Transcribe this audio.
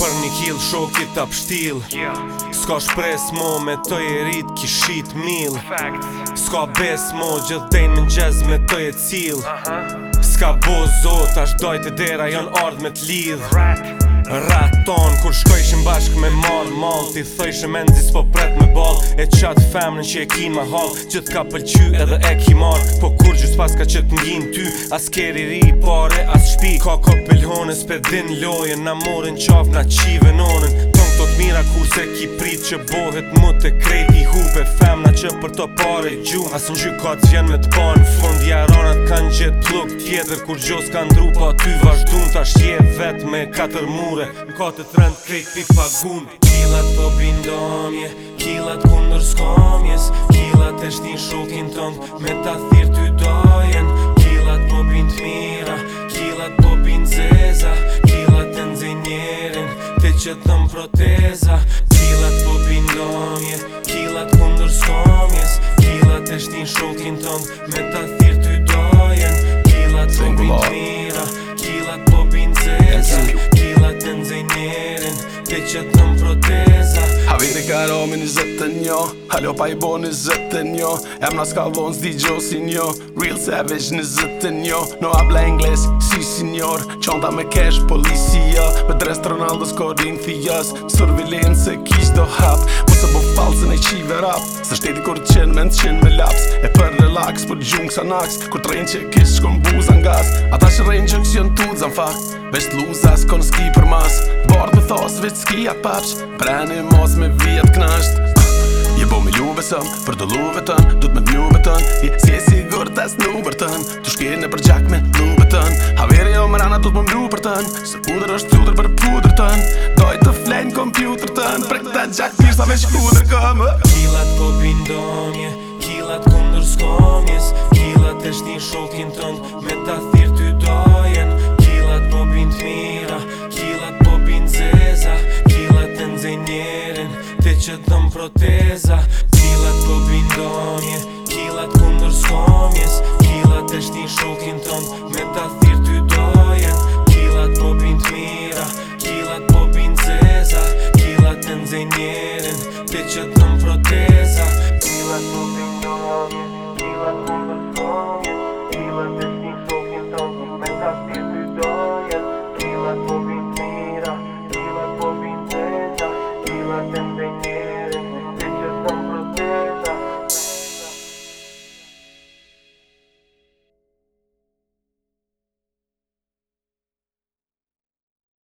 Për një kill shokit të pështil Ska shpres mo me të e rrit kishit mil Ska bes mo gjithë dejnë më njëz me të e cil Ska bo zot, ashtë dojt e dera janë ardhë me t'lidh Raton kur shkojshim bashk me mall mall ti thojshe me nxis po pret me ball e chat femrën që e kin me hall çet ka pëlqy edhe e ki mar po kur gjys pas ka çet ngin ty as keri ri pore as shtëpi ka kopelhone spedin loje na morën qaf na çive nonën tonk tot mira kur se ki prit që bohet më të kreti hupe famna që për të pare gjum as në gjy të vjen me të parë në fund jaronat kanë gjithë pluk tjetër kur gjos s'ka ndru pa ty vazhdun Ta shqie vet me katër mure Në ka të trend krejt pi pagun Kilat po bindonje Kilat kundër skomjes Kilat e shtin shokin ton Me ta thyr ty dojen Kilat po bind mira Kilat po bind zeza Kilat e nxenjerin Te që thëm proteza Kilat po bindonje Kilat kundër skomjes Kilat e shtin shokin ton Me ta ty dojen që të më proteza Havit e karomi një zëtë njo lo pa i bo një zëtë njo Jam në skavon s'di gjo si njo Real savage një zëtë njo No habla ingles, si signor Qonda me cash, policia Me dres të Ronaldo's Corinthians Survillin se kish do hap Po se po falcën e qive rap Se shteti kur të qenë me në të qenë me laps E për relax, për gjungë sa naks Kur të rejnë që kish shkon buzan gaz Ata që rejnë që që në tudë zanë fakt Vesh të luza s'ko ski për mas Bord me thos veç ski atë papsh Preni mos me vijat knasht Je bo me ljuve sëm, për do luve tën Du t'me t'njuve tën, je si e sigur t'as nubër tën Tu shkjene për gjak me luve tën Haveri o më rana du t'me mru për tën Se udrë është t'udër për pudrë tën Doj të flenë kompjuter tën Për këta gjak t'ishtë veç udër këmë Kilat që dëmë proteza Kilat po bindonje, kilat kundër skomjes Kilat është një shokin tëndë me ta thimë